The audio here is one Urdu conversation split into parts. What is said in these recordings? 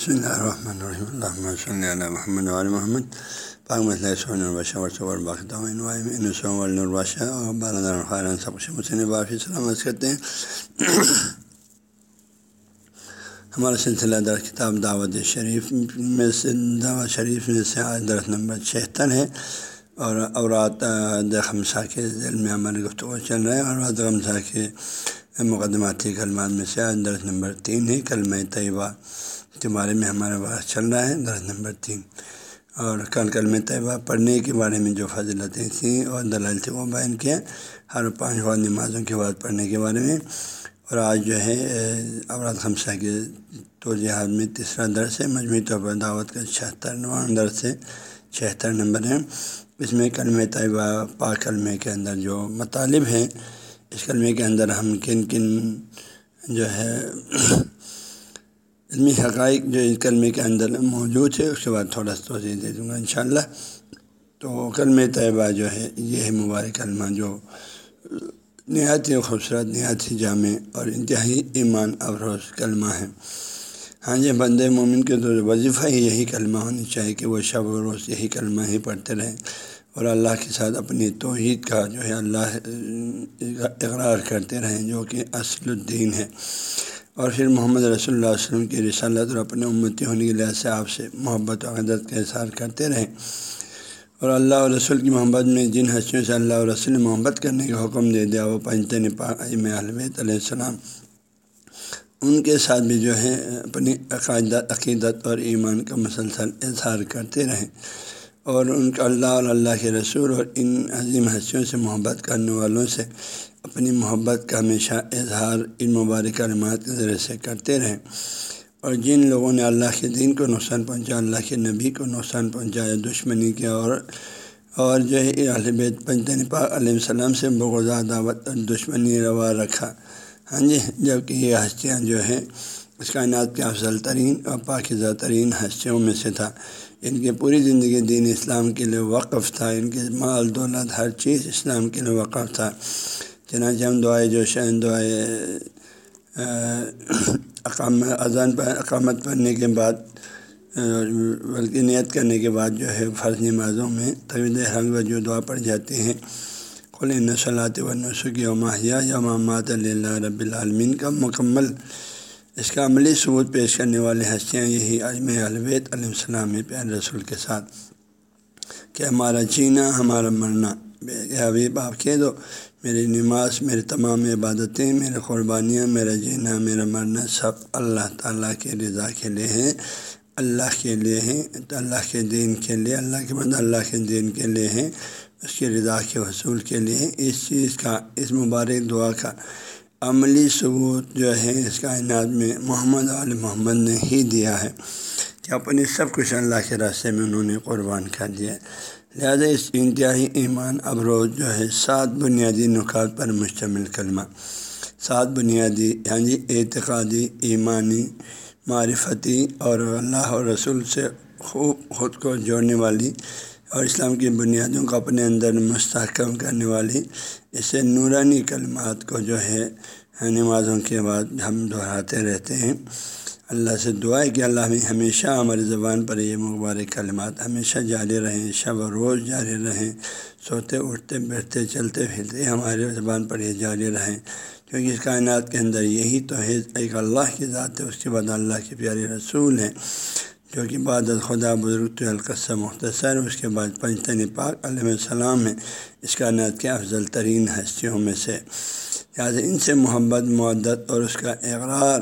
بسم اللہ الرحمن الرحیم صلی اللہ محمد علیہ محمد پاک مسئلہ سون الباشہ ورثہ باقی الباشہ اور بالدار خارن سب کچھ مسلم بافی سلامت کرتے ہیں ہمارا سلسلہ در کتاب دعوت شریف میں سے دعوت شریف میں سے آج درخت نمبر چھہتر ہے اور اورات خمسہ کے ذیل میں ہماری گفتگو چل رہا ہے اور اورات خمسہ کے مقدماتی کلمات میں سے آج درخت نمبر تین ہے کلمہ طیبہ کے بارے میں ہمارا بات چل رہا ہے درخت نمبر تین۔ اور کل کلمہ طیبہ پڑھنے کے بارے میں جو فضلتیں تھیں اور دلال تھے، وہ بیان کیا ہر پانچ وقت نمازوں کے بعد پڑھنے کے بارے میں۔ اور آج جو ہے اورات خمسہ کے توجہات میں تیسرا درس ہے۔ مجموعی طور پر دعوت کا چھہتر نواں درس ہے۔ چھہتر نمبر ہے۔ اس میں کلمہ طیبہ پاک کلمے کے اندر جو مطالب ہیں، اس کلمے کے اندر ہم کن کن جو ہے علمی حقائق جو اس کلمے کے اندر موجود ہے، اس کے بعد تھوڑا سا توجہ دے دوں گا انشاءاللہ۔ تو کلمہ طیبہ جو ہے، یہ ہے مبارک کلمہ جو نہایت ہی خوبصورت، نہایت ہی جامع اور انتہائی ایمان افروز کلمہ ہے۔ ہاں جی بند مومن کے تو وظیفہ ہی یہی کلمہ ہونی چاہیے کہ وہ شب و روز یہی کلمہ ہی پڑھتے رہیں اور اللہ کے ساتھ اپنی توحید کا جو ہے، اللہ اقرار کرتے رہیں، جو کہ اصل الدین ہے۔ اور پھر محمد رسول اللہ علیہ وسلم کی رسالت اور اپنے امتی ہونے کے لحاظ سے آپ سے محبت و عدد کا اظہار کرتے رہیں اور اللہ اور رسول کی محبت میں جن ہستیوں سے اللہ اور رسول نے محبت کرنے کا حکم دے دیا، وہ پنجت نپام البیت علیہ السلام، ان کے ساتھ بھی جو ہے، اپنی عقائدت عقیدت اور ایمان کا مسلسل اظہار کرتے رہیں اور ان کا اللہ اور اللہ کے رسول اور ان عظیم ہستیوں سے محبت کرنے والوں سے اپنی محبت کا ہمیشہ اظہار ان مبارک علمات کے ذریعے سے کرتے رہیں۔ اور جن لوگوں نے اللہ کے دین کو نقصان پہنچا اللہ کے نبی کو نقصان پہنچایا، دشمنی کیا اور اور جو ہے البید پنجن پاک علیہ السلام سے بغضا، دعوت اور دشمنی روا رکھا۔ ہاں جی جبکہ یہ ہستیاں جو ہیں، اس کائنات کے افضل ترین اور پاکزہ ترین ہستیوں میں سے تھا۔ یعنی ان کی پوری زندگی دین اسلام کے لیے وقف تھا، ان کے مال، دولت، ہر چیز اسلام کے لیے وقف تھا۔ چنانچہ ہم دعائے جو شہن دعائے اقام اذان پر، اقامت پڑھنے کے بعد بلکہ نیت کرنے کے بعد جو ہے، فرض نمازوں میں طویل حل جو دعا پڑھ جاتے ہیں۔ کل نسلات و نسخی و ماہیہ یا محمد اللہ رب العالمین کا مکمل اس کا عملی ثبوت پیش کرنے والے ہستیاں یہی عجم الوید علیہ السلام پیار رسول کے ساتھ کہ ہمارا جینا، ہمارا مرنا۔ حبیب، آپ کہہ دو، میری نماز، میری تمام عبادتیں میرے قربانیاں، میرا جینا، میرا مرنا سب اللہ تعالیٰ کے رضا کے لیے ہیں، اللہ کے لیے ہیں، اللہ کے دین کے لیے، اللہ کے مدد اللہ کے دین کے لیے ہیں، اس کے رضا کے حصول کے لیے اس چیز کا، اس مبارک دعا کا عملی ثبوت جو ہے، اس کائنات میں محمد علیہ محمد نے ہی دیا ہے کہ اپنی سب کچھ اللہ کے راستے میں انہوں نے قربان کر دیا۔ لہذا اس انتہائی ایمان ابروز جو ہے، سات بنیادی نکات پر مشتمل کلمہ۔ سات بنیادی ہاں جی اعتقادی، ایمانی، معرفتی اور اللہ اور رسول سے خوب خود کو جوڑنے والی اور اسلام کی بنیادوں کو اپنے اندر مستحکم کرنے والی اسے نورانی کلمات کو جو ہے، نمازوں کے بعد ہم دہراتے رہتے ہیں۔ اللہ سے دعا ہے کہ اللہ میں ہمیشہ ہماری زبان پر یہ مبارک کلمات ہمیشہ جاری رہیں، شب و روز جاری رہیں، سوتے، اٹھتے، بیٹھتے، چلتے، پھرتے ہمارے زبان پر یہ جاری رہیں۔ کیونکہ اس کائنات کے اندر یہی تو ہے، ایک اللہ کی ذات ہے، اس کے بعد اللہ کے پیارے رسول ہیں۔ جو کہ بعد خدا بزرگ تو القصہ مختصر اس کے بعد پنجتن پاک علیہ السلام ہے۔ اس کائنات کے افضل ترین ہستیوں میں سے۔ لہٰذا ان سے محبت معدت اور اس کا اقرار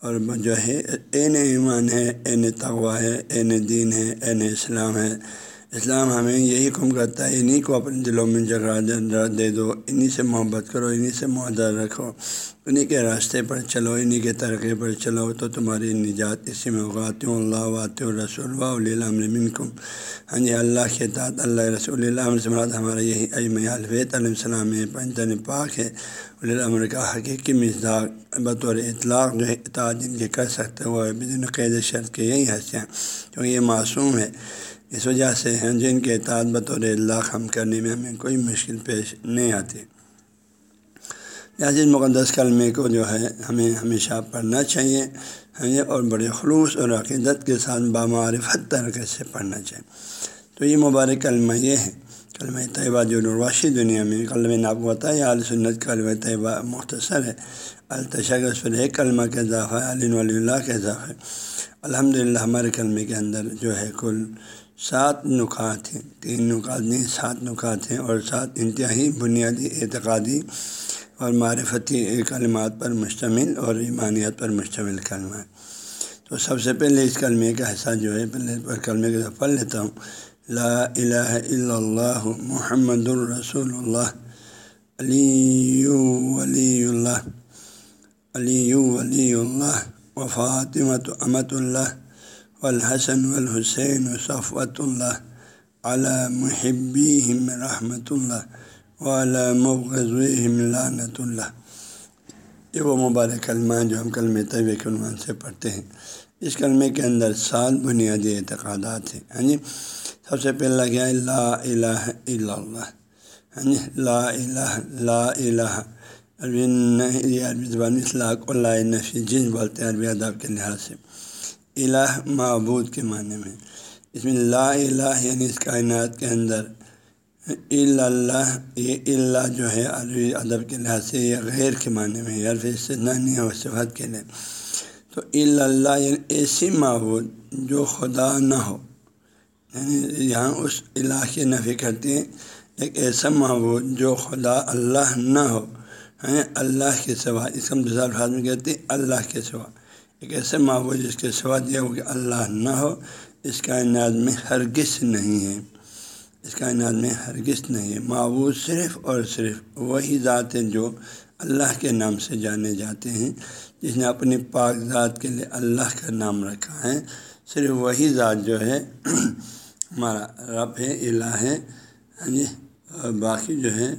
اور جو ہے عین ایمان ہے عین تغوا ہے عین دین ہے عین اسلام ہے۔ اسلام ہمیں یہی کم کرتا ہے انہیں کو اپنے دلوں میں جگہ دے دو انہیں سے محبت کرو انہیں سے معدت رکھو انہیں کے راستے پر چلو انہیں کے ترقی پر چلو تو تمہاری نجات اسی میں اغات اللہ وات رسول و من کم ہاں جی اللہ کے تعداد اللہ رسول اللہ سے مراد ہمارا یہی اجم الفیت علیہ السلام پنجن پاک ہے الامر کا حقیقی مزاق بطور اطلاق جو ہے، اطاعت جن کے کر سکتے وہ بدن قید شرط کے یہی ہنسیاں کیونکہ یہ معصوم ہے۔ اس وجہ سے ہیں جن کے اطاعت بطور اللہ ہم کرنے میں ہمیں کوئی مشکل پیش نہیں آتی۔ لہٰذا مقدس کلمے کو جو ہے ہمیں ہمیشہ پڑھنا چاہیے، ہمیں اور بڑے خلوص اور عقیدت کے ساتھ بامعارفت طریقے سے پڑھنا چاہیے۔ تو یہ مبارک کلمہ یہ ہے، کلمہ طیبہ جو نرواشی دنیا میں کلم آپ کو بتایا عال سنت کلمہ طیبہ مختصر ہے۔ التشخص پر ایک کلمہ کا اضافہ ہے علین ولی اللہ کا اضافہ ہے۔ الحمد للہ ہمارے کلمے کے اندر جو ہے کل سات نکات ہیں۔ تین نکات نہیں سات نکات ہیں اور سات انتہائی بنیادی اعتقادی اور معرفتی کلمات پر مشتمل اور ایمانیت پر مشتمل کلمہ ہے تو سب سے پہلے اس کلمے کا حصہ جو ہے، پہلے پر کلمے کا پڑھ لیتا ہوں۔ لا الہ الا اللہ محمد الرسول اللہ، علی ولی اللہ، علی ولی اللہ، و فاطمۃ امت اللہ والحسن والحسین صفوۃ اللہ علی محبی رحمۃ اللہ وعلیٰ لعنت اللہ یہ وہ مبارک کلمہ جو ہم کلم طیب کے عنوان سے پڑھتے ہیں۔ اس کلمے کے اندر سات بنیادی اعتقادات ہیں۔ ہاں جی سب سے پہلا کیا ہے؟ لا الہ الا اللہ۔ ہاں جی لا الہ لا الہ۔ عربی عربی زبان اصلاق اللہ نفی جن بولتے ہیں، عربی ادب کے لحاظ سے۔ الہ معبود کے معنی میں۔ اس میں لا الہ یعنی اس کائنات کے اندر۔ اللہ، یہ اللہ جو ہے، عربی ادب کے لحاظ سے یہ غیر کے معنی میں، یا پھر سے نہیں کے لیے۔ تو اللہ یعنی ایسی معبود جو خدا نہ ہو۔ یعنی یہاں اس الہ کی نفی کرتے ہیں۔ ایک ایسا معبود جو خدا اللہ نہ ہو۔ ہیں، اللہ کے سوا۔ اس کا مثال الفاظ میں کہتے ہیں اللہ کے سوا۔ ایک ایسے معبود جس کے سوا دیا ہو کہ اللہ نہ ہو، اس کائنات میں ہرگز نہیں ہے۔ اس کائنات میں ہرگز نہیں ہے۔ معبود صرف اور صرف وہی ذات ہے جو اللہ کے نام سے جانے جاتے ہیں۔ جس نے اپنی پاک ذات کے لیے اللہ کا نام رکھا ہے۔ صرف وہی ذات جو ہے، ہمارا رب ہے، الہ ہے۔ ہاں جی باقی جو ہے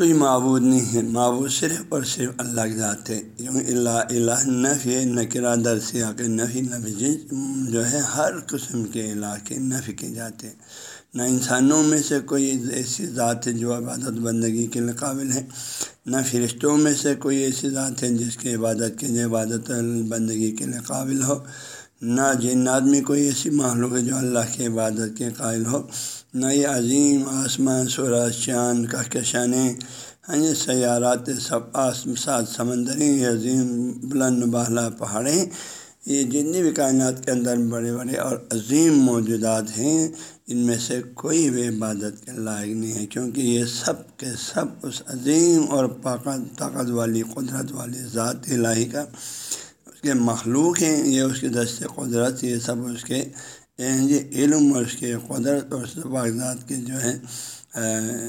کوئی معبود نہیں ہے۔ معبود صرف اور صرف اللہ کی ذات ہے۔ کیونکہ اللہ الہ، نفی نکرا در سیاق نفی نفی جو ہے، ہر قسم کے علاقے نفی کے جاتے ہیں۔ نہ انسانوں میں سے کوئی ایسی ذات ہے جو عبادت بندگی کے لیے قابل ہے۔ نہ فرشتوں میں سے کوئی ایسی ذات ہے جس کی عبادت کے لیے، عبادت بندگی کے لیے قابل ہو۔ نہ جنات میں کوئی ایسی معلوم ہے جو اللہ کی عبادت کے قائل ہو۔ نہ یہ عظیم آسمان سورج چاند کہکشانیں ہاں سیارات سب آسم سات سمندری عظیم بلند بالا پہاڑیں یہ جتنی بھی کائنات کے اندر بڑے بڑے اور عظیم موجودات ہیں، ان میں سے کوئی بھی عبادت کے لائق نہیں ہے، کیونکہ یہ سب کے سب اس عظیم اور طاقت طاقت والی، قدرت والی ذات الہی کا اس کے مخلوق ہیں، یہ اس کے دست قدرت، یہ سب اس کے یہ علم اور اس کے قدرت اور باغذات کے جو ہے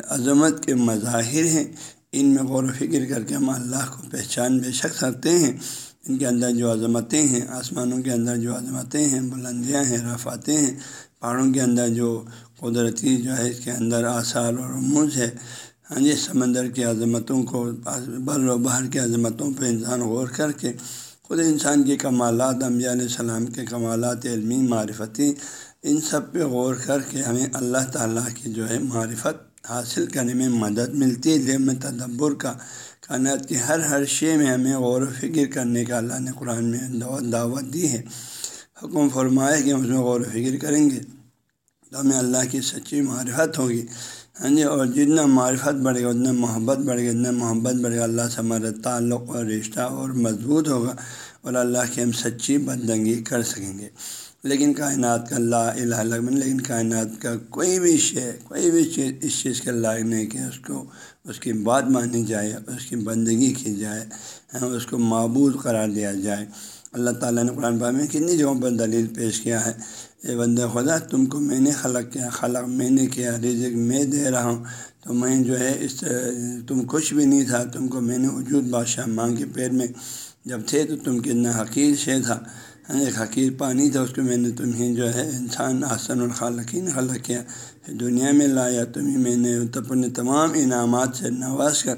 عظمت کے مظاہر ہیں۔ ان میں غور و فکر کر کے ہم اللہ کو پہچان بے شک سکتے ہیں۔ ان کے اندر جو عظمتیں ہیں، آسمانوں کے اندر جو عظمتیں ہیں، بلندیاں ہیں رفاتیں ہیں، پہاڑوں کے اندر جو قدرتی جو ہے، اس کے اندر آثار اور رموز ہے۔ ہاں جی سمندر کی عظمتوں کو، بر و بہر کی عظمتوں پہ انسان غور کر کے خود انسان کے کمالات، انبیاء علیہ السلام کے کمالات، علمی معرفتی، ان سب پہ غور کر کے ہمیں اللہ تعالیٰ کی جو ہے معرفت حاصل کرنے میں مدد ملتی ہے میں تدبر کا، کائنات کی ہر ہر شے میں ہمیں غور و فکر کرنے کا اللہ نے قرآن میں دعوت دی ہے۔ حکم فرمائے کہ ہم اس میں غور و فکر کریں گے۔ تو ہمیں اللہ کی سچی معرفت ہوگی۔ ہاں جی اور جتنا معرفت بڑھے گا، اتنا محبت بڑھے گا، اتنا محبت بڑھے گا، اللہ سے ہمارا تعلق اور رشتہ اور مضبوط ہوگا اور اللہ کی ہم سچی بندگی کر سکیں گے۔ لیکن کائنات کا لا الہ الگ لیکن کائنات کا کوئی بھی شے، کوئی بھی چیز اس چیز کا لائق نہیں کہ اس کو، اس کی بات مانی جائے، اس کی بندگی کی جائے، اس کو معبود قرار دیا جائے۔ اللہ تعالیٰ نے قرآن پاک میں کتنی جگہوں پر دلیل پیش کیا ہے۔ اے بندہ خدا، تم کو میں نے خلق کیا، خلق میں نے کیا، رزق میں دے رہا ہوں۔ تو میں جو ہے اس، تم کچھ بھی نہیں تھا، تم کو میں نے وجود بادشاہ ماں کے پیر میں۔ جب تھے تو تم کتنا حقیر شے تھا۔ ہاں، ایک حقیر پانی تھا، اس کو میں نے تمہیں جو ہے انسان آسن الخالقین خلق کیا۔ دنیا میں لایا، تمہیں میں نے اپنے تمام انعامات سے نواز کر،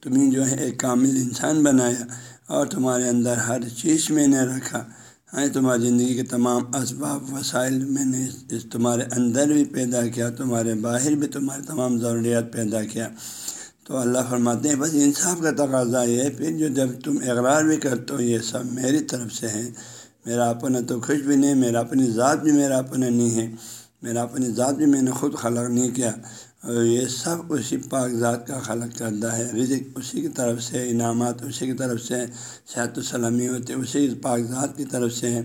تمہیں جو ہے ایک کامل انسان بنایا۔ اور تمہارے اندر ہر چیز میں نے رکھا۔ ہاں تمہاری زندگی کے تمام اسباب، وسائل میں نے اس تمہارے اندر بھی پیدا کیا، تمہارے باہر بھی تمہارے تمام ضروریات پیدا کیا۔ تو اللہ فرماتے ہیں، بس انصاف کا تقاضا یہ ہے، پھر جو جب تم اقرار بھی کرتے ہو، یہ سب میری طرف سے ہے میرا اپنا تو خوش بھی نہیں، میرا اپنی ذات بھی میرا اپنا نہیں ہے۔ میرا اپنی ذات بھی میں نے خود خلق نہیں کیا۔ یہ سب اسی پاک ذات کا خلق کرتا ہے۔ رزق اسی کی طرف سے، انعامات اسی کی طرف سے، صحت و سلامی ہوتے اسی پاک ذات کی طرف سے ہے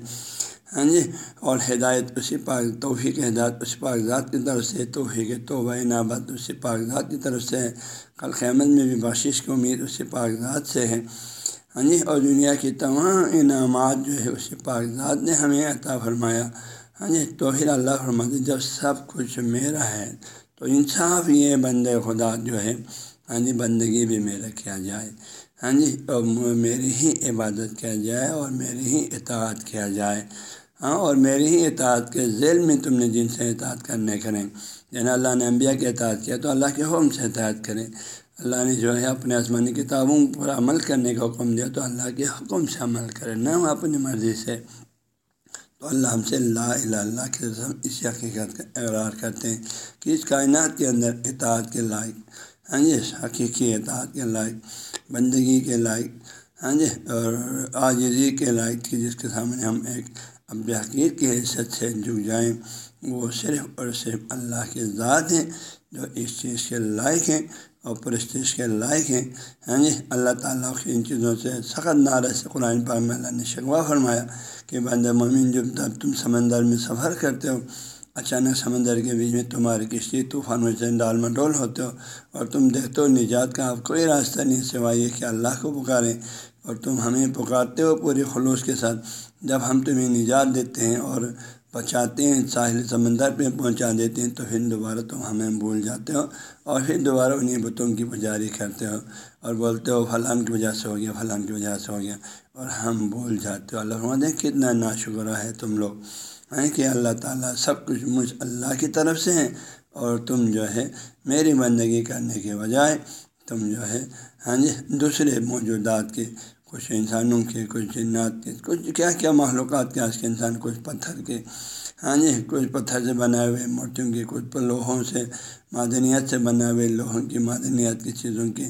ہاں جی؟ اور ہدایت اسی پاک، توفیق ہدایت اسی پاک ذات کی طرف سے، توفیق توبہ انعامات اسی پاک ذات کی طرف سے ہے کل قیامت میں بھی بخشش کی امید اسی پاک ذات سے ہے۔ ہاں جی؟ اور دنیا کی تمام انعامات جو ہے اسی پاک ذات نے ہمیں عطا فرمایا۔ ہاں جی؟ تو پھر اللہ فرماتے جب سب کچھ میرا ہے تو انصاف یہ بند خدا جو ہے ہاں جی بندگی بھی میرا کیا جائے۔ ہاں جی اور میری ہی عبادت کیا جائے اور میری ہی اطاعت کیا جائے۔ ہاں اور میری ہی اطاعت کے ذیل میں تم نے جن سے اطاعت کرنے کریں۔ یعنی اللہ نے انبیاء کی اطاعت کیا تو اللہ کے حکم سے اطاعت کریں۔ اللہ نے جو ہے اپنے آسمانی کتابوں پر عمل کرنے کا حکم دیا تو اللہ کے حکم سے عمل کرے نہ اپنی مرضی سے تو اللہ ہم سے لا الہ اللہ کے رسم اس حقیقت کا اقرار کرتے ہیں کہ اس کائنات کے اندر اطاعت کے لائق ہاں جی حقیقی اطاعت کے لائق، بندگی کے لائق ہاں جی اور آجزی کے لائق کی جس کے سامنے ہم ایک اب حقیر کی حیثیت سے جھک جائیں، وہ صرف اور صرف اللہ کے ذات ہیں جو اس چیز کے لائق ہیں۔ اور پرستش کے لائق ہیں۔ ہاں جی اللہ تعالیٰ کی ان چیزوں سے سخت نعرہ سے قرآن پاک میں اللہ نے شکوہ فرمایا کہ بند مومن جب تب تم سمندر میں سفر کرتے ہو، اچانک سمندر کے بیچ میں تمہاری کشتی طوفان میں سے ڈال مڈول ہوتے ہو اور تم دیکھتے ہو نجات کا اب کوئی راستہ نہیں سوائے یہ کہ اللہ کو پکاریں۔ اور تم ہمیں پکارتے ہو پورے خلوص کے ساتھ جب ہم تمہیں نجات دیتے ہیں اور بچاتے ہیں، ساحل سمندر پہ پہنچا دیتے ہیں، تو پھر دوبارہ تم ہمیں بھول جاتے ہو اور پھر دوبارہ انہیں بتوں کی پجاری کرتے ہو اور بولتے ہو فلاں کی وجہ سے ہو گیا فلاں کی وجہ سے ہو گیا اور ہم بھول جاتے ہو۔ اللہ دیں کتنا ناشکر ہے تم لوگ، ہیں کہ اللہ تعالیٰ سب کچھ مجھ اللہ کی طرف سے ہیں اور تم جو ہے میری بندگی کرنے کے بجائے تم جو ہے ہاں جی دوسرے موجودات کے کچھ انسانوں کے، کچھ جنات کے، کچھ کیا کیا معلومات کے، آج کے انسان کچھ پتھر کے۔ ہاں جی کچھ پتھر سے بنائے ہوئے مورتیوں کے، کچھ لوہوں سے معدنیت سے بنائے ہوئے لوہوں کی، معدنیات کی چیزوں کی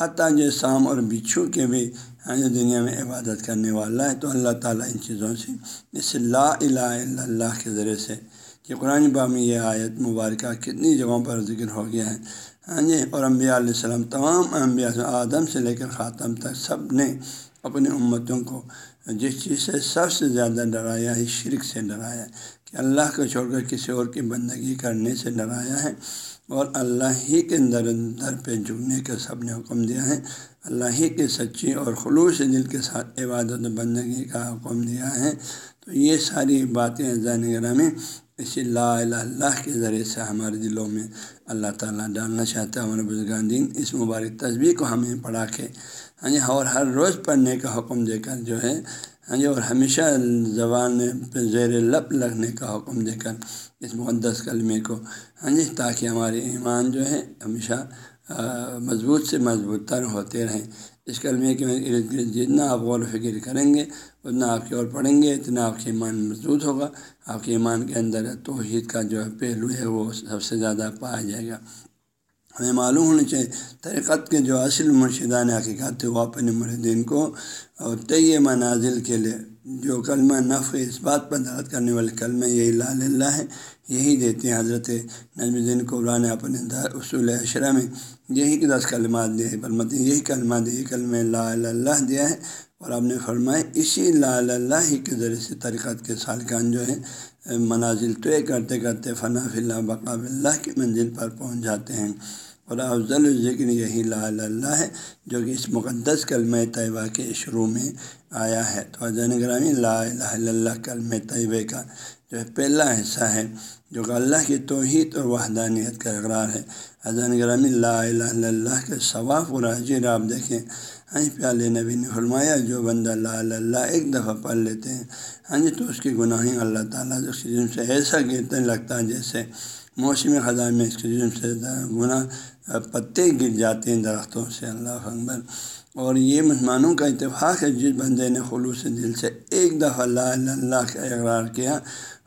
حتیٰ جو سام اور بچھو کے بھی ہاں جو دنیا میں عبادت کرنے والا ہے، تو اللہ تعالیٰ ان چیزوں سے، اس لا الہ الا اللہ کے ذریعے سے۔ کہ قرآن با میں یہ آیت مبارکہ کتنی جگہوں پر ذکر ہو گیا ہے۔ ہاں جی اور انبیاء علیہ السلام، تمام انبیاء آدم سے لے کر خاتم تک سب نے اپنی امتوں کو جس چیز سے سب سے زیادہ ڈرایا ہے، شرک سے ڈرایا کہ اللہ کو چھوڑ کر کسی اور کی بندگی کرنے سے ڈرایا ہے اور اللہ ہی کے در در پہ جھکنے کا سب نے حکم دیا ہے، اللہ ہی کے سچی اور خلوص دل کے ساتھ عبادت و بندگی کا حکم دیا ہے۔ تو یہ ساری باتیں زین میں اسی لا الہ اللہ کے ذریعے سے ہمارے دلوں میں اللہ تعالیٰ ڈالنا چاہتا ہے۔ ہمارے بزرگان دین، اس مبارک تصویر کو ہمیں پڑھا کے ہاں جی اور ہر روز پڑھنے کا حکم دے کر جو ہے ہاں جی اور ہمیشہ زبان پہ زیر لب لگنے کا حکم دے کر اس مقدس کلمے کو ہاں جی تاکہ ہمارے ایمان جو ہے ہمیشہ مضبوط سے مضبوط تر ہوتے رہیں۔ اس کلمے کے ارد گرد جتنا آپ غور و فکر کریں گے اتنا آپ کی اور پڑھیں گے، اتنا آپ کے ایمان مضبوط ہوگا۔ آپ کے ایمان کے اندر توحید کا جو ہے پہلو ہے، وہ سب سے زیادہ پایا جائے گا۔ ہمیں معلوم ہونا چاہیے، طریقت کے جو اصل مرشدان حقیقت تھے وہ اپنے مردین کو اور طی منازل کے لیے جو کلمہ نف اس بات پر درد کرنے والے کلمہ یہی لا اللہ ہے، یہی دیتے ہیں حضرت نظم الدین قرآن اپنے اصول اشرا میں، یہی دس کلمات دیے برمت یہی کلمہ دے کلمہ لا اللہ دیا ہے۔ اور آپ نے فرمایا اسی لا اللہ ہی کے ذریعے سے طریقت کے سالکان جو ہے منازل طے کرتے کرتے فنا فلّہ بقاب اللہ کی منزل پر پہنچ جاتے ہیں۔ اور افضل ذکر یہی لا اللہ ہے، جو کہ اس مقدس کلمہ طیبہ کے شروع میں آیا ہے۔ تو حضین گرامی لا الہ الا اللہ کلم طیبہ کا جو ہے پہلا حصہ ہے، جو کہ اللہ کی توحید اور وحدانیت کا اقرار ہے۔ حضین گرامی لا الہ الا اللہ کے ثواف اور حجر آپ دیکھیں ہاں جی، پیالے نبی نے فرمایا، جو بندہ لا اللہ ایک دفعہ پڑھ لیتے ہیں ہاں جی تو اس کی گناہیں اللہ تعالیٰ اس جسم سے ایسا گرتے لگتا ہے جیسے موسمی خزاں میں اس کے جسم سے گنا پتے گر جاتے ہیں درختوں سے، اللہ اکبر۔ اور یہ مسلمانوں کا اتفاق ہے، جس بندے نے خلوص دل سے ایک دفعہ اللہ اللہ کا اقرار کیا،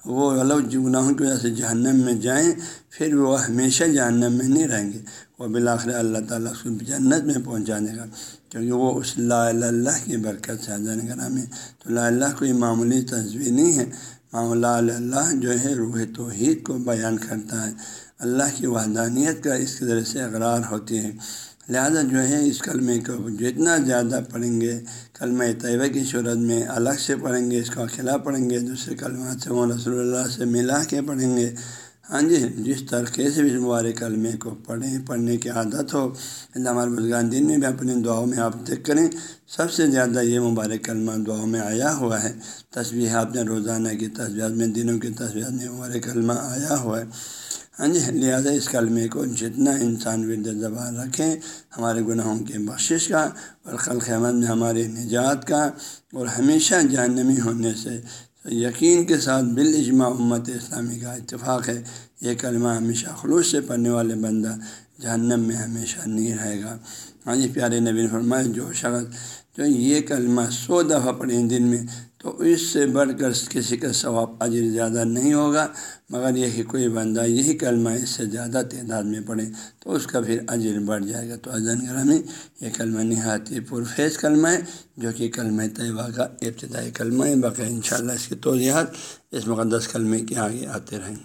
وہ غلط گناہوں کی وجہ سے جہنم میں جائیں، پھر وہ ہمیشہ جہنم میں نہیں رہیں گے۔ وہ بالآخر اللہ تعالیٰ کو جنت میں پہنچا دے گا کیونکہ وہ اس لا اللہ کی برکت سے حضرت کرام ہے تو لا اللہ کوئی معمولی تصویر نہیں ہے معاملہ اللہ جو ہے روح توحید کو بیان کرتا ہے۔ اللہ کی وحدانیت کا اس کے ذریعے سے اقرار ہوتی ہے لہذا جو ہے اس کلمے کو جتنا زیادہ پڑھیں گے، کلمہ طیبہ کی صورت میں الگ سے پڑھیں گے، اس کا اکیلا پڑھیں گے، دوسرے کلمات سے وہ رسول اللہ سے ملا کے پڑھیں گے۔ ہاں جی جس طریقے سے بھی مبارک کلمے کو پڑھیں، پڑھنے کی عادت ہو اللہ ہمارے بزرگان دین میں بھی اپنے دعاؤں میں آپ دیکھ کریں۔ سب سے زیادہ یہ مبارک کلمہ دعاؤں میں آیا ہوا ہے۔ تصویر آپ نے روزانہ کی تصویرات میں، دنوں کی تصویرات میں مبارک کلمہ آیا ہوا ہے۔ ہاں جی لہٰذا اس کلمے کو جتنا انسان ورد زبان رکھیں، ہمارے گناہوں کے بخشش کا اور خل خمت میں ہماری نجات کا اور ہمیشہ جہنمی ہونے سے یقین کے ساتھ بالاجماع امت اسلامی کا اتفاق ہے۔ یہ کلمہ ہمیشہ خلوص سے پڑھنے والے بندہ جہنم میں ہمیشہ نہیں رہے گا۔ ہاں جی پیارے نبی فرمائے جو شخص جو یہ کلمہ سو دفعہ پڑھیں دن میں تو اس سے بڑھ کر کسی کا ثواب اجر زیادہ نہیں ہوگا، مگر یہ کہ کوئی بندہ یہی کلمہ اس سے زیادہ تعداد میں پڑھے تو اس کا پھر اجر بڑھ جائے گا۔ تو ازن گرامی، یہ کلمہ نہایت پرفیز کلمہ ہے، جو کہ کلمہ طیبہ کا ابتدائی کلمہ ہے۔ باقی ان شاء اللہ اس کی توضیحات اس مقدس کلمے کے آگے آتے رہیں گے۔